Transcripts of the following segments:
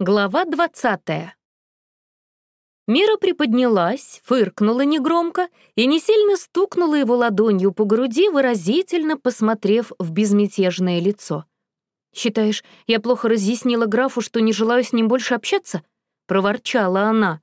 Глава 20. Мира приподнялась, фыркнула негромко и не сильно стукнула его ладонью по груди, выразительно посмотрев в безмятежное лицо. «Считаешь, я плохо разъяснила графу, что не желаю с ним больше общаться?» — проворчала она.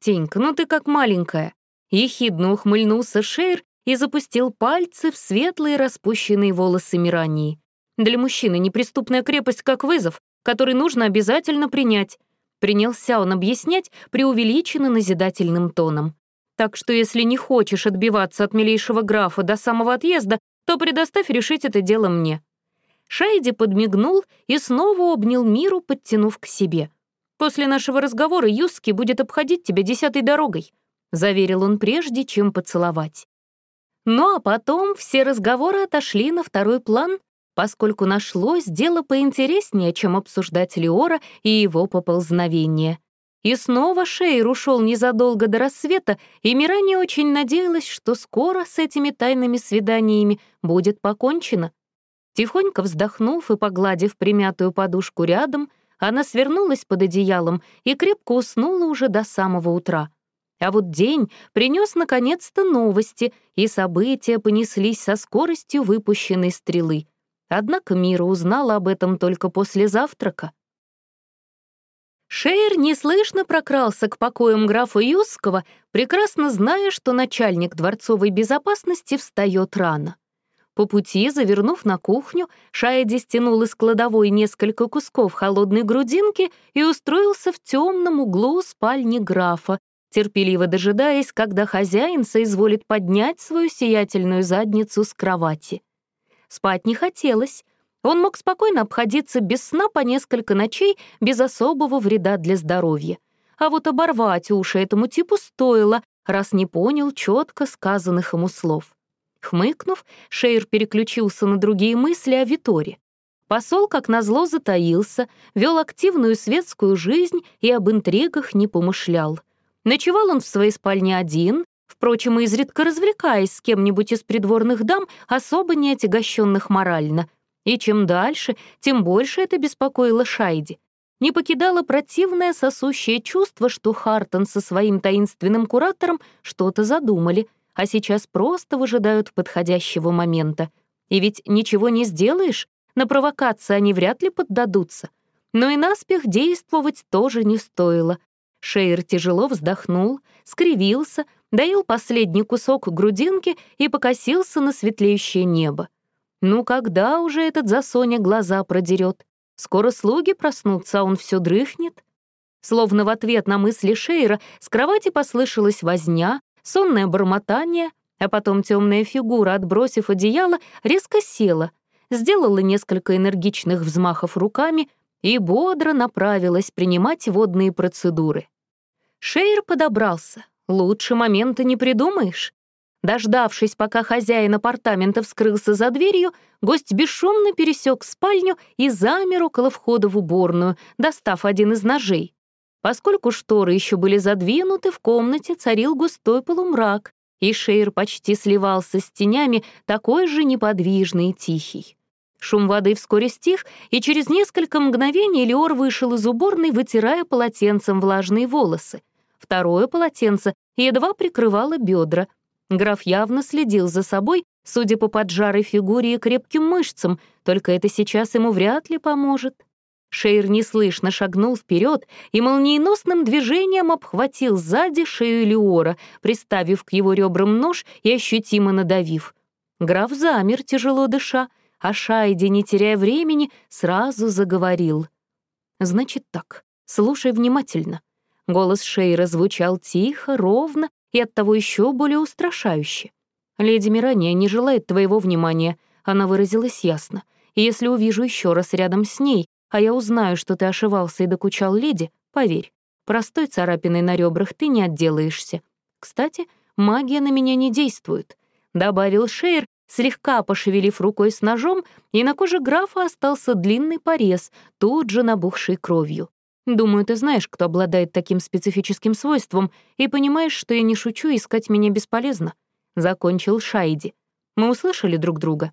«Тенька, ну ты как маленькая!» Ехидно ухмыльнулся Шейр и запустил пальцы в светлые распущенные волосы Мирании. «Для мужчины неприступная крепость как вызов, который нужно обязательно принять. Принялся он объяснять преувеличенно назидательным тоном. Так что если не хочешь отбиваться от милейшего графа до самого отъезда, то предоставь решить это дело мне». Шайди подмигнул и снова обнял Миру, подтянув к себе. «После нашего разговора Юски будет обходить тебя десятой дорогой», — заверил он прежде, чем поцеловать. Ну а потом все разговоры отошли на второй план, поскольку нашлось дело поинтереснее, чем обсуждать Леора и его поползновение. И снова Шейр ушел незадолго до рассвета, и Мирани очень надеялась, что скоро с этими тайными свиданиями будет покончено. Тихонько вздохнув и погладив примятую подушку рядом, она свернулась под одеялом и крепко уснула уже до самого утра. А вот день принес наконец-то новости, и события понеслись со скоростью выпущенной стрелы — Однако Мира узнала об этом только после завтрака. Шейер неслышно прокрался к покоям графа Юского, прекрасно зная, что начальник дворцовой безопасности встает рано. По пути, завернув на кухню, Шайди стянул из кладовой несколько кусков холодной грудинки и устроился в темном углу спальни графа, терпеливо дожидаясь, когда хозяин соизволит поднять свою сиятельную задницу с кровати. Спать не хотелось. Он мог спокойно обходиться без сна по несколько ночей без особого вреда для здоровья. А вот оборвать уши этому типу стоило, раз не понял четко сказанных ему слов. Хмыкнув, Шейр переключился на другие мысли о Виторе. Посол, как назло, затаился, вел активную светскую жизнь и об интригах не помышлял. Ночевал он в своей спальне один, впрочем, изредка развлекаясь с кем-нибудь из придворных дам, особо не отягощенных морально. И чем дальше, тем больше это беспокоило Шайди. Не покидало противное сосущее чувство, что Хартон со своим таинственным куратором что-то задумали, а сейчас просто выжидают подходящего момента. И ведь ничего не сделаешь, на провокации они вряд ли поддадутся. Но и наспех действовать тоже не стоило. Шейр тяжело вздохнул, скривился, доил последний кусок грудинки и покосился на светлеющее небо. Ну когда уже этот засоня глаза продерет? Скоро слуги проснутся, а он все дрыхнет. Словно в ответ на мысли Шейра с кровати послышалась возня, сонное бормотание, а потом темная фигура, отбросив одеяло, резко села, сделала несколько энергичных взмахов руками и бодро направилась принимать водные процедуры. Шейр подобрался, Лучше момента не придумаешь. Дождавшись, пока хозяин апартамента вскрылся за дверью, гость бесшумно пересек спальню и замер около входа в уборную, достав один из ножей. Поскольку шторы еще были задвинуты, в комнате царил густой полумрак, и Шейр почти сливался с тенями, такой же неподвижный и тихий. Шум воды вскоре стих, и через несколько мгновений Леор вышел из уборной, вытирая полотенцем влажные волосы. Второе полотенце едва прикрывало бедра. Граф явно следил за собой, судя по поджарой фигуре и крепким мышцам, только это сейчас ему вряд ли поможет. Шейр неслышно шагнул вперед и молниеносным движением обхватил сзади шею Леора, приставив к его ребрам нож и ощутимо надавив. Граф замер, тяжело дыша, а Шайди, не теряя времени, сразу заговорил. «Значит так, слушай внимательно. Голос Шейра звучал тихо, ровно и оттого еще более устрашающе. «Леди Мирания не желает твоего внимания», — она выразилась ясно. «И если увижу еще раз рядом с ней, а я узнаю, что ты ошивался и докучал леди, поверь, простой царапиной на ребрах ты не отделаешься. Кстати, магия на меня не действует», — добавил Шейр, слегка пошевелив рукой с ножом, и на коже графа остался длинный порез, тут же набухший кровью. Думаю, ты знаешь, кто обладает таким специфическим свойством, и понимаешь, что я не шучу, искать меня бесполезно. Закончил Шайди. Мы услышали друг друга.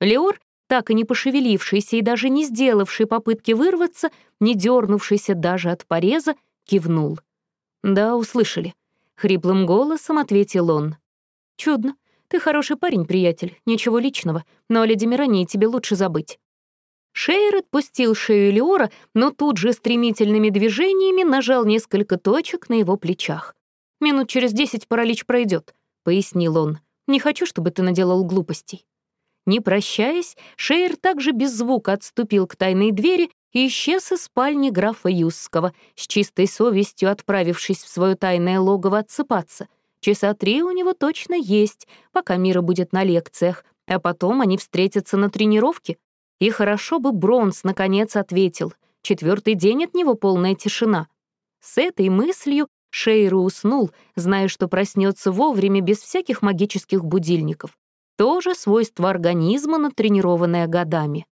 Леор так и не пошевелившийся и даже не сделавший попытки вырваться, не дернувшийся даже от пореза, кивнул. «Да, услышали», — хриплым голосом ответил он. «Чудно. Ты хороший парень, приятель, ничего личного, но о леди Мирании тебе лучше забыть». Шейр отпустил шею Элиора, но тут же стремительными движениями нажал несколько точек на его плечах. «Минут через десять паралич пройдет, пояснил он. «Не хочу, чтобы ты наделал глупостей». Не прощаясь, Шейр также без звука отступил к тайной двери и исчез из спальни графа Юсского, с чистой совестью отправившись в свое тайное логово отсыпаться. Часа три у него точно есть, пока Мира будет на лекциях, а потом они встретятся на тренировке. И хорошо бы Бронс наконец ответил. Четвертый день от него полная тишина. С этой мыслью Шейру уснул, зная, что проснется вовремя без всяких магических будильников. Тоже свойство организма, натренированное годами.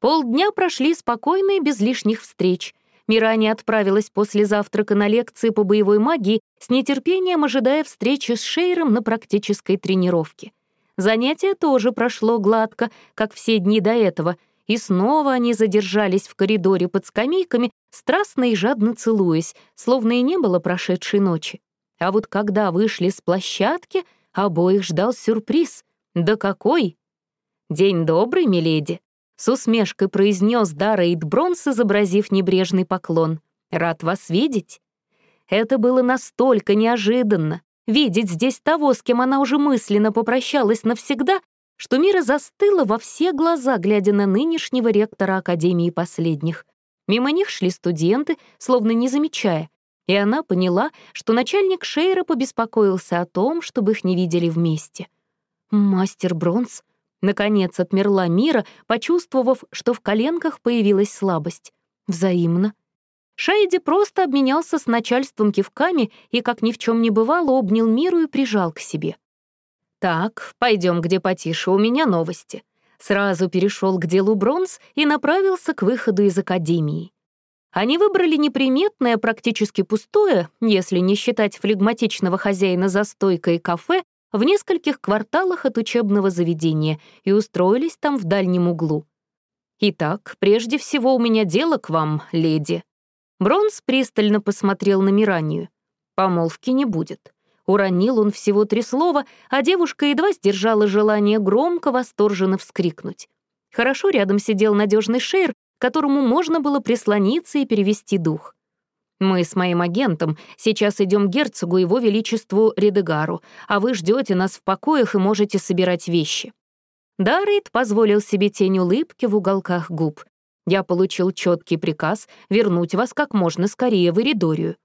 Полдня прошли спокойно и без лишних встреч. Мирани отправилась после завтрака на лекции по боевой магии, с нетерпением ожидая встречи с Шейром на практической тренировке. Занятие тоже прошло гладко, как все дни до этого, и снова они задержались в коридоре под скамейками, страстно и жадно целуясь, словно и не было прошедшей ночи. А вот когда вышли с площадки, обоих ждал сюрприз. Да какой! «День добрый, миледи!» С усмешкой произнес Даррейд Бронс, изобразив небрежный поклон. «Рад вас видеть». Это было настолько неожиданно. Видеть здесь того, с кем она уже мысленно попрощалась навсегда, что Мира застыла во все глаза, глядя на нынешнего ректора Академии последних. Мимо них шли студенты, словно не замечая, и она поняла, что начальник Шейра побеспокоился о том, чтобы их не видели вместе. «Мастер Бронз», Наконец отмерла Мира, почувствовав, что в коленках появилась слабость. Взаимно. Шайди просто обменялся с начальством кивками и, как ни в чем не бывало, обнял Миру и прижал к себе. «Так, пойдем где потише, у меня новости». Сразу перешел к делу Бронз и направился к выходу из академии. Они выбрали неприметное, практически пустое, если не считать флегматичного хозяина за стойкой кафе, в нескольких кварталах от учебного заведения и устроились там в дальнем углу. «Итак, прежде всего у меня дело к вам, леди». Бронз пристально посмотрел на Миранию. «Помолвки не будет». Уронил он всего три слова, а девушка едва сдержала желание громко, восторженно вскрикнуть. Хорошо рядом сидел надежный шейр, которому можно было прислониться и перевести дух. Мы с моим агентом сейчас идем к герцогу его величеству Редегару, а вы ждете нас в покоях и можете собирать вещи». Даррейд позволил себе тень улыбки в уголках губ. «Я получил четкий приказ вернуть вас как можно скорее в Эридорию».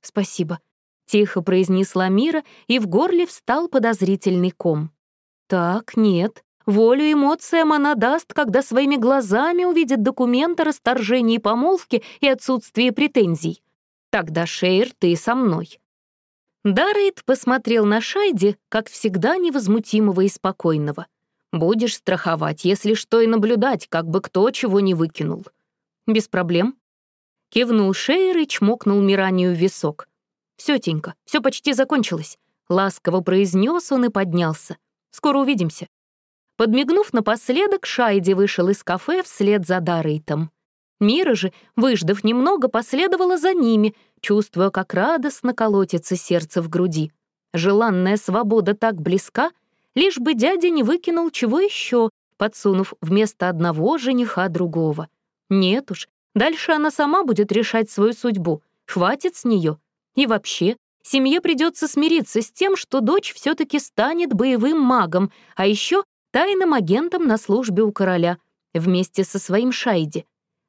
«Спасибо», — тихо произнесла Мира, и в горле встал подозрительный ком. «Так, нет. Волю эмоциям она даст, когда своими глазами увидит документы о расторжении помолвки и отсутствии претензий. Тогда, Шейр, ты со мной». Даррейд посмотрел на Шайди, как всегда невозмутимого и спокойного. «Будешь страховать, если что, и наблюдать, как бы кто чего не выкинул». «Без проблем». Кивнул Шейр и чмокнул Миранию в висок. «Всё, Тенька, всё почти закончилось», — ласково произнес он и поднялся. «Скоро увидимся». Подмигнув напоследок, Шайди вышел из кафе вслед за Даррейтом. Мира же, выждав немного, последовала за ними, чувствуя, как радостно колотится сердце в груди. Желанная свобода так близка, лишь бы дядя не выкинул чего еще, подсунув вместо одного жениха другого. Нет уж, дальше она сама будет решать свою судьбу, хватит с нее. И вообще, семье придется смириться с тем, что дочь все таки станет боевым магом, а еще тайным агентом на службе у короля, вместе со своим Шайди.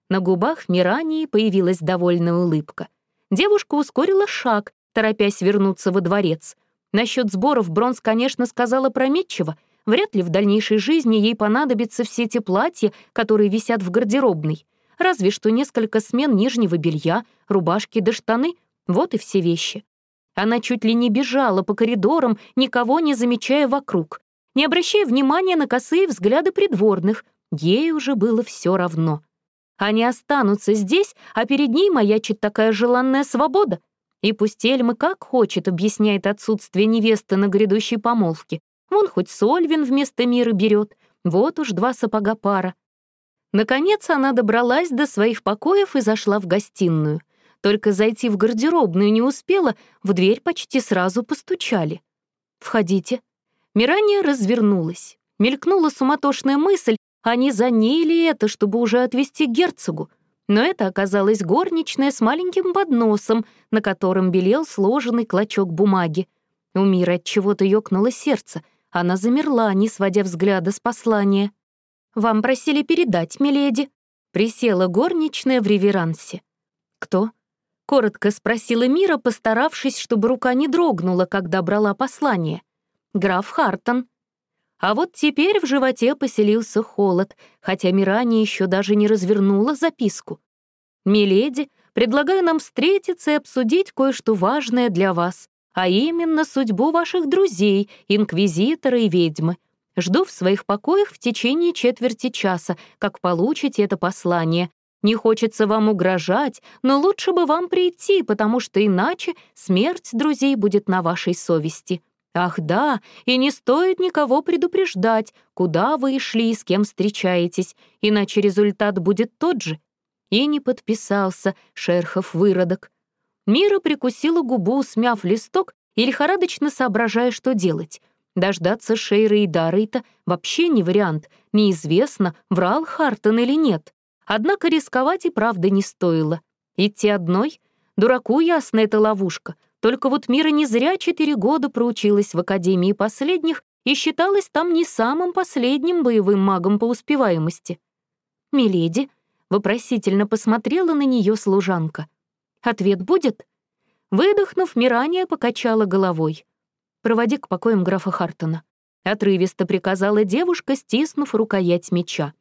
На губах Мирании появилась довольная улыбка. Девушка ускорила шаг, торопясь вернуться во дворец. Насчет сборов Бронз, конечно, сказала прометчиво. Вряд ли в дальнейшей жизни ей понадобятся все те платья, которые висят в гардеробной. Разве что несколько смен нижнего белья, рубашки да штаны — вот и все вещи. Она чуть ли не бежала по коридорам, никого не замечая вокруг, не обращая внимания на косые взгляды придворных. Ей уже было все равно. Они останутся здесь, а перед ней маячит такая желанная свобода. И пусть Эльма как хочет объясняет отсутствие невесты на грядущей помолвке. Вон хоть Сольвин вместо мира берет. Вот уж два сапога пара. Наконец она добралась до своих покоев и зашла в гостиную. Только зайти в гардеробную не успела, в дверь почти сразу постучали. «Входите». Мирания развернулась. Мелькнула суматошная мысль, а не за ней ли это, чтобы уже отвезти герцогу? Но это оказалась горничная с маленьким подносом, на котором белел сложенный клочок бумаги. У Мира от чего-то ёкнуло сердце. Она замерла, не сводя взгляда с послания. «Вам просили передать, миледи». Присела горничная в реверансе. «Кто?» — коротко спросила Мира, постаравшись, чтобы рука не дрогнула, когда брала послание. «Граф Хартон». А вот теперь в животе поселился холод, хотя Мирани еще даже не развернула записку. «Миледи, предлагаю нам встретиться и обсудить кое-что важное для вас, а именно судьбу ваших друзей, инквизитора и ведьмы. Жду в своих покоях в течение четверти часа, как получите это послание. Не хочется вам угрожать, но лучше бы вам прийти, потому что иначе смерть друзей будет на вашей совести. Ах да, и не стоит никого предупреждать, куда вы шли и с кем встречаетесь, иначе результат будет тот же. И не подписался Шерхов выродок. Мира прикусила губу, смяв листок и лихорадочно соображая, что делать — Дождаться Шейра и Дарейта вообще не вариант. Неизвестно, врал Хартон или нет. Однако рисковать и правда не стоило. Идти одной? Дураку ясно эта ловушка. Только вот Мира не зря четыре года проучилась в Академии последних и считалась там не самым последним боевым магом по успеваемости. «Миледи», — вопросительно посмотрела на нее служанка. «Ответ будет?» Выдохнув, Мирания покачала головой. Проводи к покоям графа Хартона». Отрывисто приказала девушка, стиснув рукоять меча.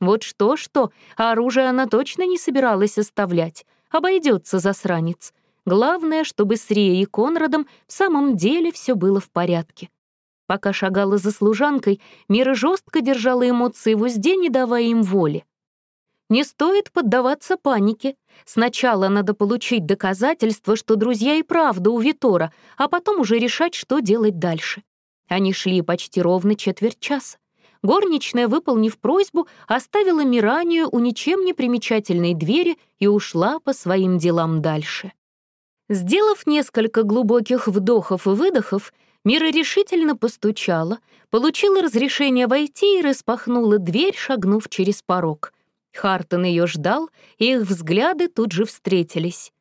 Вот что-что, а оружие она точно не собиралась оставлять. Обойдется засранец. Главное, чтобы с Рией и Конрадом в самом деле все было в порядке. Пока шагала за служанкой, Мира жестко держала эмоции в узде, не давая им воли. Не стоит поддаваться панике. Сначала надо получить доказательство, что друзья и правда у Витора, а потом уже решать, что делать дальше. Они шли почти ровно четверть часа. Горничная, выполнив просьбу, оставила Миранию у ничем не примечательной двери и ушла по своим делам дальше. Сделав несколько глубоких вдохов и выдохов, Мира решительно постучала, получила разрешение войти и распахнула дверь, шагнув через порог — Хартон ее ждал, и их взгляды тут же встретились.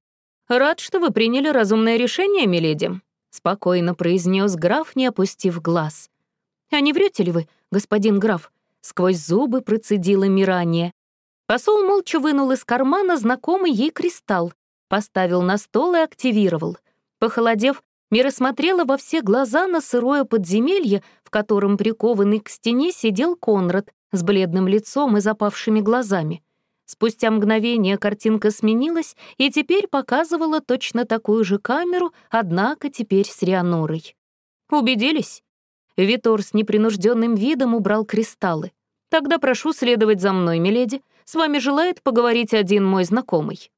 «Рад, что вы приняли разумное решение, миледи», — спокойно произнес граф, не опустив глаз. «А не врете ли вы, господин граф?» — сквозь зубы процедила Мирания. Посол молча вынул из кармана знакомый ей кристалл, поставил на стол и активировал. Похолодев, Мира смотрела во все глаза на сырое подземелье, в котором прикованный к стене сидел Конрад, с бледным лицом и запавшими глазами. Спустя мгновение картинка сменилась и теперь показывала точно такую же камеру, однако теперь с Рианорой. «Убедились?» Витор с непринужденным видом убрал кристаллы. «Тогда прошу следовать за мной, миледи. С вами желает поговорить один мой знакомый».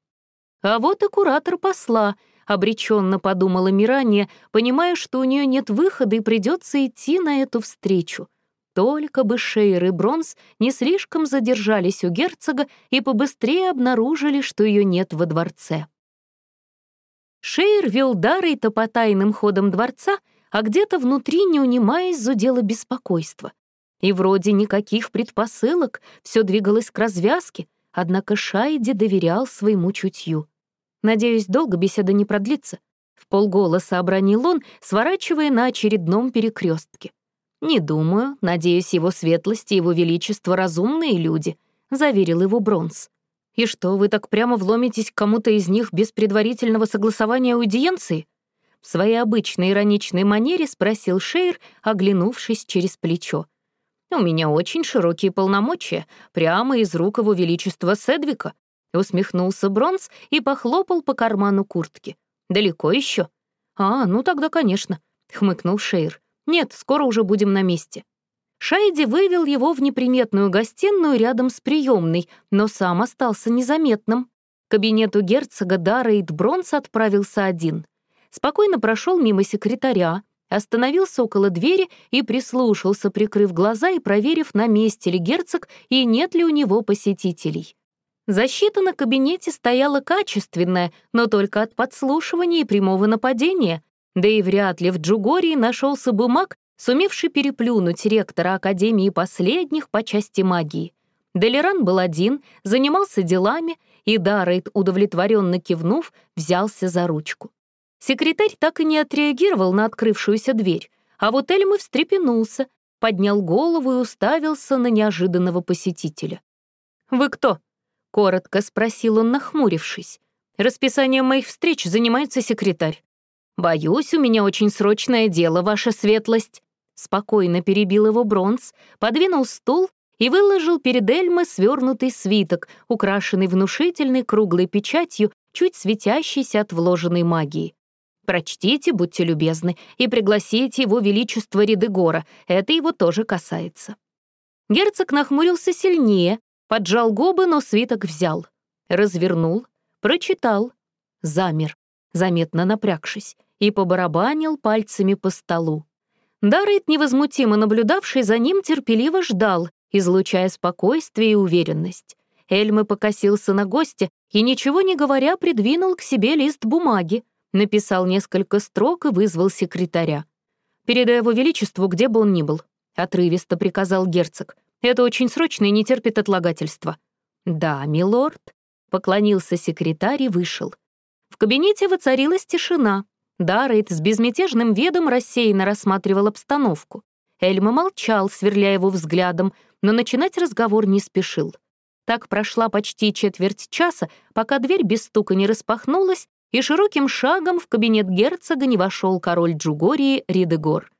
А вот и куратор посла, обреченно подумала Мирания, понимая, что у нее нет выхода и придется идти на эту встречу. Только бы Шейр и Бронз не слишком задержались у герцога и побыстрее обнаружили, что ее нет во дворце. Шейр вел Дарой топотайным ходом дворца, а где-то внутри, не унимаясь, зудело беспокойство. И вроде никаких предпосылок, все двигалось к развязке, однако Шайди доверял своему чутью. «Надеюсь, долго беседа не продлится», — в полголоса обронил он, сворачивая на очередном перекрестке. «Не думаю. Надеюсь, его светлость и его величество разумные люди», — заверил его Бронз. «И что, вы так прямо вломитесь к кому-то из них без предварительного согласования аудиенции?» В своей обычной ироничной манере спросил Шейр, оглянувшись через плечо. «У меня очень широкие полномочия, прямо из рук его величества Седвика», усмехнулся Бронз и похлопал по карману куртки. «Далеко еще?» «А, ну тогда, конечно», — хмыкнул Шейр. Нет, скоро уже будем на месте. Шайди вывел его в неприметную гостиную рядом с приемной, но сам остался незаметным. К кабинету герцога Даррейд Бронс отправился один. Спокойно прошел мимо секретаря, остановился около двери и прислушался, прикрыв глаза и проверив, на месте ли герцог и нет ли у него посетителей. Защита на кабинете стояла качественная, но только от подслушивания и прямого нападения. Да и вряд ли в Джугории нашелся бы маг, сумевший переплюнуть ректора Академии последних по части магии. Делеран был один, занимался делами, и Даррейд, удовлетворенно кивнув, взялся за ручку. Секретарь так и не отреагировал на открывшуюся дверь, а вот Эльмы встрепенулся, поднял голову и уставился на неожиданного посетителя. «Вы кто?» — коротко спросил он, нахмурившись. «Расписанием моих встреч занимается секретарь». «Боюсь, у меня очень срочное дело, ваша светлость». Спокойно перебил его Бронз, подвинул стул и выложил перед Эльмой свернутый свиток, украшенный внушительной круглой печатью, чуть светящейся от вложенной магии. «Прочтите, будьте любезны, и пригласите его величество Ридегора, это его тоже касается». Герцог нахмурился сильнее, поджал губы, но свиток взял. Развернул, прочитал, замер, заметно напрягшись, и побарабанил пальцами по столу. Даррейт, невозмутимо наблюдавший за ним, терпеливо ждал, излучая спокойствие и уверенность. Эльмы покосился на гостя и, ничего не говоря, придвинул к себе лист бумаги, написал несколько строк и вызвал секретаря. «Передай его величеству, где бы он ни был», — отрывисто приказал герцог. «Это очень срочно и не терпит отлагательства». «Да, милорд», — поклонился секретарь и вышел. В кабинете воцарилась тишина. Даррейд с безмятежным видом рассеянно рассматривал обстановку. Эльма молчал, сверля его взглядом, но начинать разговор не спешил. Так прошла почти четверть часа, пока дверь без стука не распахнулась, и широким шагом в кабинет герцога не вошел король Джугории Ридегор.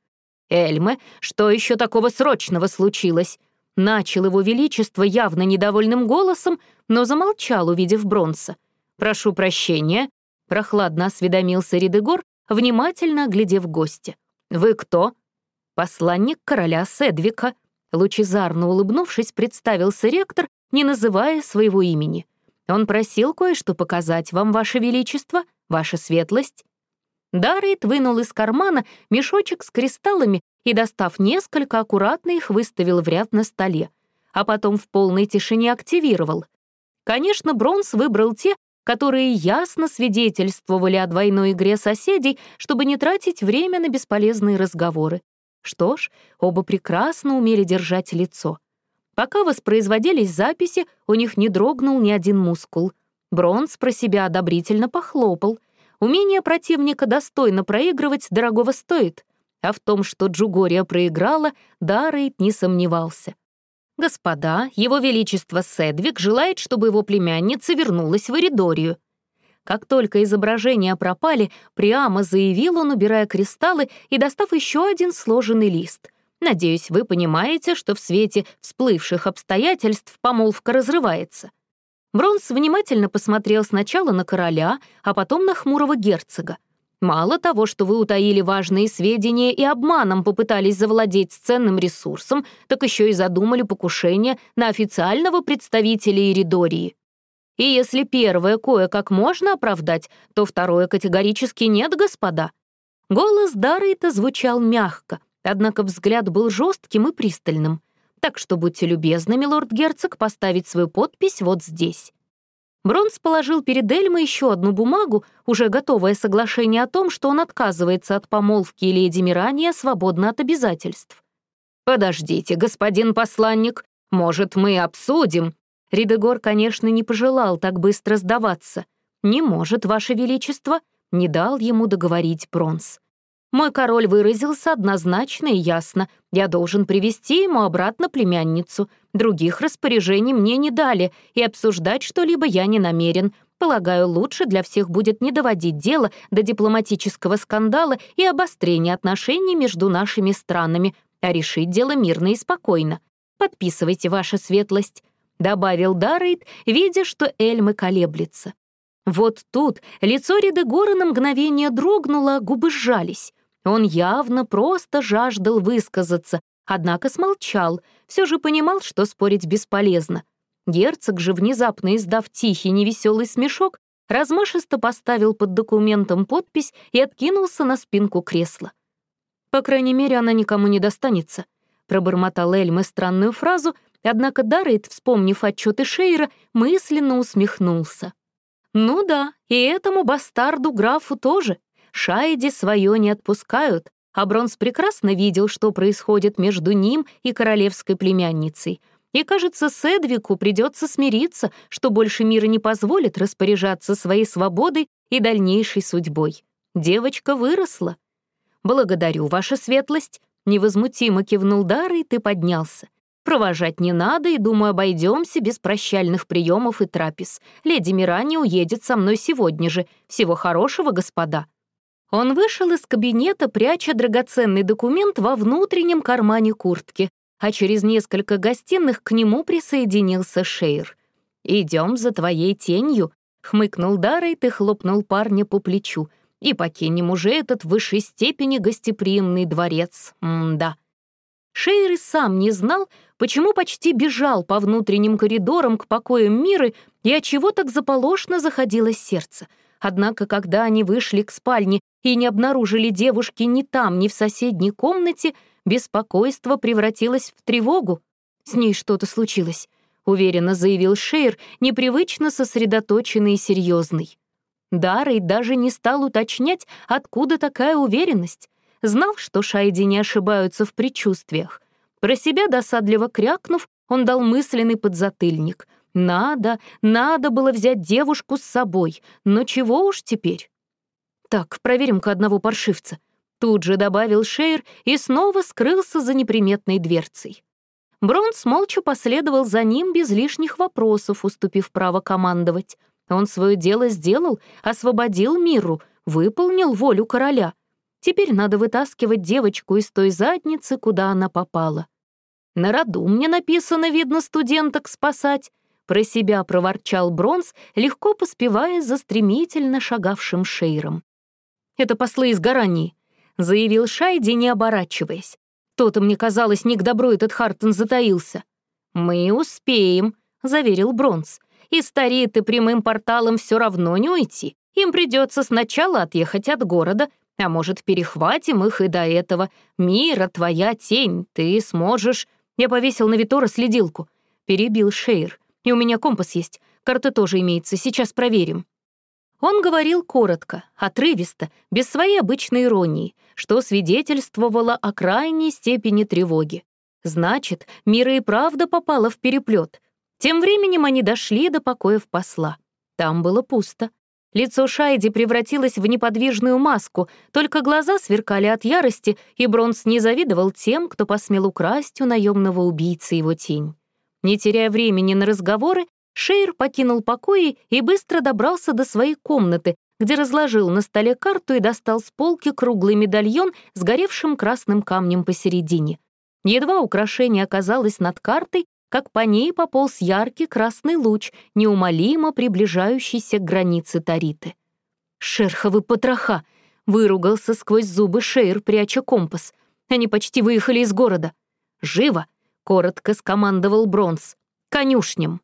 «Эльме, что еще такого срочного случилось?» Начал его величество явно недовольным голосом, но замолчал, увидев Бронса. «Прошу прощения», — прохладно осведомился Ридегор, внимательно оглядев гостя. «Вы кто?» «Посланник короля Седвика», Лучезарно улыбнувшись, представился ректор, не называя своего имени. Он просил кое-что показать вам, Ваше Величество, Ваша Светлость. Даррейт вынул из кармана мешочек с кристаллами и, достав несколько, аккуратно их выставил в ряд на столе, а потом в полной тишине активировал. Конечно, Бронз выбрал те, которые ясно свидетельствовали о двойной игре соседей, чтобы не тратить время на бесполезные разговоры. Что ж, оба прекрасно умели держать лицо. Пока воспроизводились записи, у них не дрогнул ни один мускул. Бронз про себя одобрительно похлопал. Умение противника достойно проигрывать дорогого стоит. А в том, что Джугория проиграла, Даррейт не сомневался. «Господа, его величество Седвик желает, чтобы его племянница вернулась в Эридорию. Как только изображения пропали, прямо заявил он, убирая кристаллы и достав еще один сложенный лист. «Надеюсь, вы понимаете, что в свете всплывших обстоятельств помолвка разрывается». Бронс внимательно посмотрел сначала на короля, а потом на хмурого герцога. Мало того, что вы утаили важные сведения и обманом попытались завладеть ценным ресурсом, так еще и задумали покушение на официального представителя Иридории. И если первое кое-как можно оправдать, то второе категорически нет, господа. Голос Даррейта звучал мягко, однако взгляд был жестким и пристальным. Так что будьте любезны, милорд-герцог, поставить свою подпись вот здесь. Бронс положил перед Эльмой еще одну бумагу, уже готовое соглашение о том, что он отказывается от помолвки леди Мирания свободно от обязательств. «Подождите, господин посланник, может, мы обсудим?» Ридегор, конечно, не пожелал так быстро сдаваться. «Не может, Ваше Величество», — не дал ему договорить Бронз. Мой король выразился однозначно и ясно. Я должен привести ему обратно племянницу. Других распоряжений мне не дали, и обсуждать что-либо я не намерен. Полагаю, лучше для всех будет не доводить дело до дипломатического скандала и обострения отношений между нашими странами, а решить дело мирно и спокойно. Подписывайте, ваша светлость добавил Даррейд, видя, что Эльмы колеблется. Вот тут лицо Ридегора на мгновение дрогнуло, а губы сжались. Он явно просто жаждал высказаться, однако смолчал, все же понимал, что спорить бесполезно. Герцог же, внезапно издав тихий невеселый смешок, размашисто поставил под документом подпись и откинулся на спинку кресла. По крайней мере, она никому не достанется. Пробормотал Эльме странную фразу, однако Даррейд, вспомнив отчеты Шейра, мысленно усмехнулся. Ну да, и этому бастарду-графу тоже. Шайди свое не отпускают, а Бронс прекрасно видел, что происходит между ним и королевской племянницей. И, кажется, Седвику придется смириться, что больше мира не позволит распоряжаться своей свободой и дальнейшей судьбой. Девочка выросла. «Благодарю, ваша светлость», — невозмутимо кивнул Дара, и ты поднялся. «Провожать не надо, и, думаю, обойдемся без прощальных приемов и трапез. Леди Мирани уедет со мной сегодня же. Всего хорошего, господа». Он вышел из кабинета, пряча драгоценный документ во внутреннем кармане куртки, а через несколько гостиных к нему присоединился Шейр. «Идем за твоей тенью», — хмыкнул Даррейт и хлопнул парня по плечу. «И покинем уже этот в высшей степени гостеприимный дворец. М-да». Шейр и сам не знал, почему почти бежал по внутренним коридорам к покоям Миры и от чего так заполошно заходилось сердце — Однако, когда они вышли к спальне и не обнаружили девушки ни там, ни в соседней комнате, беспокойство превратилось в тревогу. «С ней что-то случилось», — уверенно заявил Шейр, непривычно сосредоточенный и серьезный. Даррей даже не стал уточнять, откуда такая уверенность. Знал, что Шайди не ошибаются в предчувствиях. Про себя досадливо крякнув, он дал мысленный подзатыльник. Надо, надо было взять девушку с собой, но чего уж теперь? Так, проверим-ка одного паршивца. Тут же добавил Шейр и снова скрылся за неприметной дверцей. Бронс молча последовал за ним без лишних вопросов, уступив право командовать. Он свое дело сделал, освободил миру, выполнил волю короля. Теперь надо вытаскивать девочку из той задницы, куда она попала. На роду мне написано, видно, студенток спасать. Про себя проворчал Бронз, легко поспевая за стремительно шагавшим Шейром. «Это послы из Гарании», — заявил Шайди, не оборачиваясь. «То-то, мне казалось, не к добру этот Хартон затаился». «Мы успеем», — заверил Бронз. «Из Тариты прямым порталом все равно не уйти. Им придется сначала отъехать от города, а может, перехватим их и до этого. Мира, твоя тень, ты сможешь...» Я повесил на Витора следилку. Перебил Шейр. И у меня компас есть. Карта тоже имеется, сейчас проверим». Он говорил коротко, отрывисто, без своей обычной иронии, что свидетельствовало о крайней степени тревоги. Значит, Мира и правда попала в переплет. Тем временем они дошли до покоев посла. Там было пусто. Лицо Шайди превратилось в неподвижную маску, только глаза сверкали от ярости, и Бронс не завидовал тем, кто посмел украсть у наемного убийцы его тень. Не теряя времени на разговоры, Шейр покинул покои и быстро добрался до своей комнаты, где разложил на столе карту и достал с полки круглый медальон с горевшим красным камнем посередине. Едва украшение оказалось над картой, как по ней пополз яркий красный луч, неумолимо приближающийся к границе Тариты. «Шерховы потроха!» — выругался сквозь зубы Шейр, пряча компас. Они почти выехали из города. «Живо! — коротко скомандовал Бронз. «Конюшням».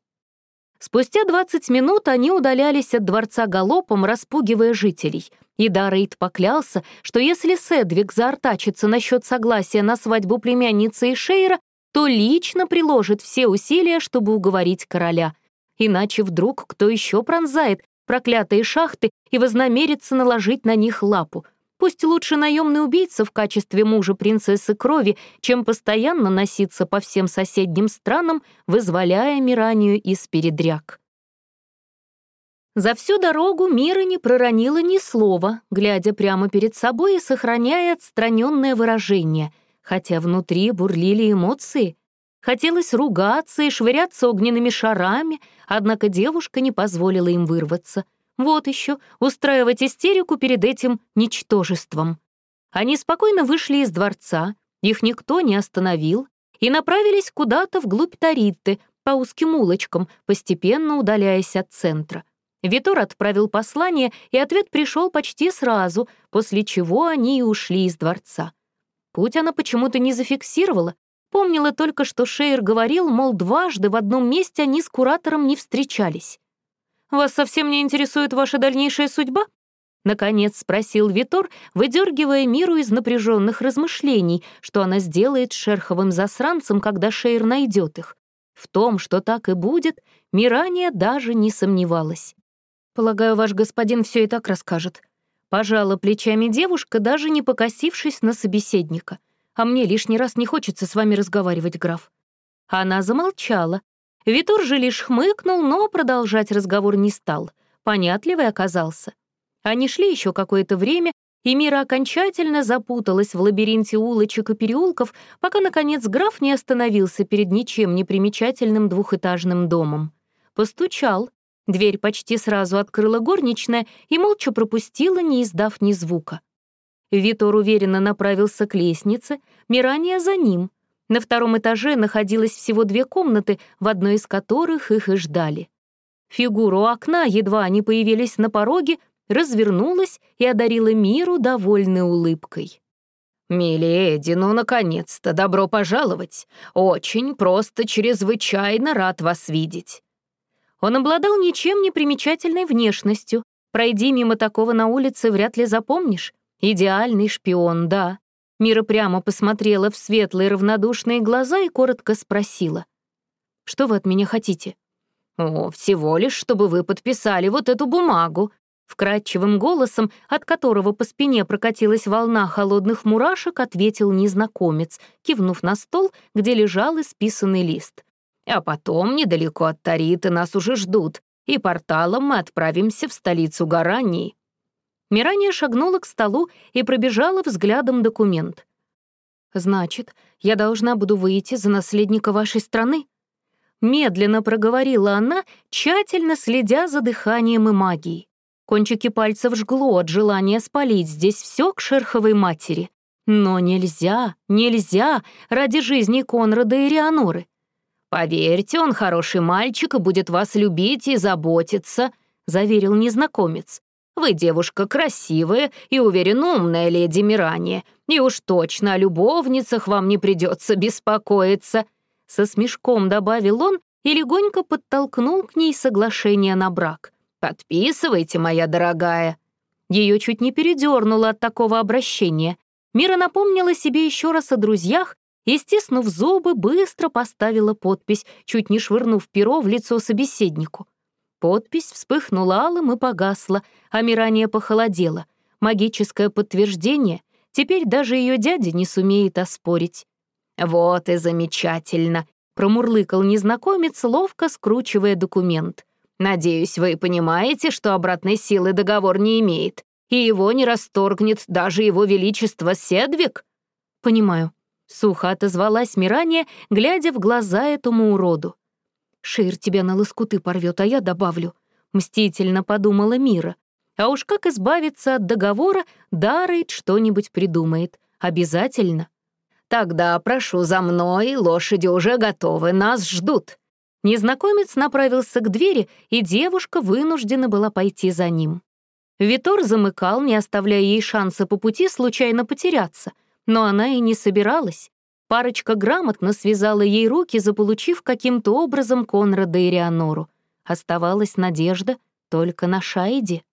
Спустя 20 минут они удалялись от дворца галопом, распугивая жителей. И Даррейд поклялся, что если Седвик заортачится насчет согласия на свадьбу племянницы и Шейра, то лично приложит все усилия, чтобы уговорить короля. Иначе вдруг кто еще пронзает проклятые шахты и вознамерится наложить на них лапу — Пусть лучше наемный убийца в качестве мужа принцессы крови, чем постоянно носиться по всем соседним странам, вызволяя Миранию из передряг. За всю дорогу Мира не проронила ни слова, глядя прямо перед собой и сохраняя отстраненное выражение, хотя внутри бурлили эмоции. Хотелось ругаться и швыряться огненными шарами, однако девушка не позволила им вырваться — вот еще, устраивать истерику перед этим ничтожеством. Они спокойно вышли из дворца, их никто не остановил, и направились куда-то вглубь Таритты, по узким улочкам, постепенно удаляясь от центра. Витор отправил послание, и ответ пришел почти сразу, после чего они и ушли из дворца. Путь она почему-то не зафиксировала, помнила только, что Шейр говорил, мол, дважды в одном месте они с куратором не встречались. Вас совсем не интересует ваша дальнейшая судьба?» Наконец спросил Витор, выдергивая Миру из напряженных размышлений, что она сделает с шерховым засранцем, когда Шейр найдет их. В том, что так и будет, Мирания даже не сомневалась. «Полагаю, ваш господин все и так расскажет». Пожала плечами девушка, даже не покосившись на собеседника. «А мне лишний раз не хочется с вами разговаривать, граф». Она замолчала. Витор же лишь хмыкнул, но продолжать разговор не стал. Понятливый оказался. Они шли еще какое-то время, и Мира окончательно запуталась в лабиринте улочек и переулков, пока, наконец, граф не остановился перед ничем не примечательным двухэтажным домом. Постучал. Дверь почти сразу открыла горничная и молча пропустила, не издав ни звука. Витор уверенно направился к лестнице, Мирания за ним. На втором этаже находилось всего две комнаты, в одной из которых их и ждали. Фигуру окна, едва они появились на пороге, развернулась и одарила миру довольной улыбкой. «Миледи, ну, наконец-то, добро пожаловать! Очень просто, чрезвычайно рад вас видеть!» Он обладал ничем не примечательной внешностью. Пройди мимо такого на улице, вряд ли запомнишь. Идеальный шпион, да. Мира прямо посмотрела в светлые равнодушные глаза и коротко спросила. «Что вы от меня хотите?» «О, всего лишь, чтобы вы подписали вот эту бумагу», Вкрадчивым голосом, от которого по спине прокатилась волна холодных мурашек, ответил незнакомец, кивнув на стол, где лежал исписанный лист. «А потом, недалеко от Тариты, нас уже ждут, и порталом мы отправимся в столицу Гарании». Мирания шагнула к столу и пробежала взглядом документ. «Значит, я должна буду выйти за наследника вашей страны?» Медленно проговорила она, тщательно следя за дыханием и магией. Кончики пальцев жгло от желания спалить здесь все к шерховой матери. Но нельзя, нельзя ради жизни Конрада и Рианоры. «Поверьте, он хороший мальчик и будет вас любить и заботиться», — заверил незнакомец. «Вы девушка красивая и, уверен, умная леди Мирания, и уж точно о любовницах вам не придется беспокоиться», — со смешком добавил он и легонько подтолкнул к ней соглашение на брак — «Подписывайте, моя дорогая». Ее чуть не передернуло от такого обращения. Мира напомнила себе еще раз о друзьях и, стиснув зубы, быстро поставила подпись, чуть не швырнув перо в лицо собеседнику. Подпись вспыхнула алым и погасла, а Мирания похолодела. Магическое подтверждение теперь даже ее дядя не сумеет оспорить. «Вот и замечательно», — промурлыкал незнакомец, ловко скручивая документ. Надеюсь, вы понимаете, что обратной силы договор не имеет, и его не расторгнет даже его величество Седвик?» «Понимаю», — сухо отозвалась Мирания, глядя в глаза этому уроду. «Шир тебя на лоскуты порвет, а я добавлю», — мстительно подумала Мира. «А уж как избавиться от договора, Даррейд что-нибудь придумает. Обязательно». «Тогда прошу за мной, лошади уже готовы, нас ждут», Незнакомец направился к двери, и девушка вынуждена была пойти за ним. Витор замыкал, не оставляя ей шанса по пути случайно потеряться, но она и не собиралась. Парочка грамотно связала ей руки, заполучив каким-то образом Конрада и Рианору. Оставалась надежда только на Шайде.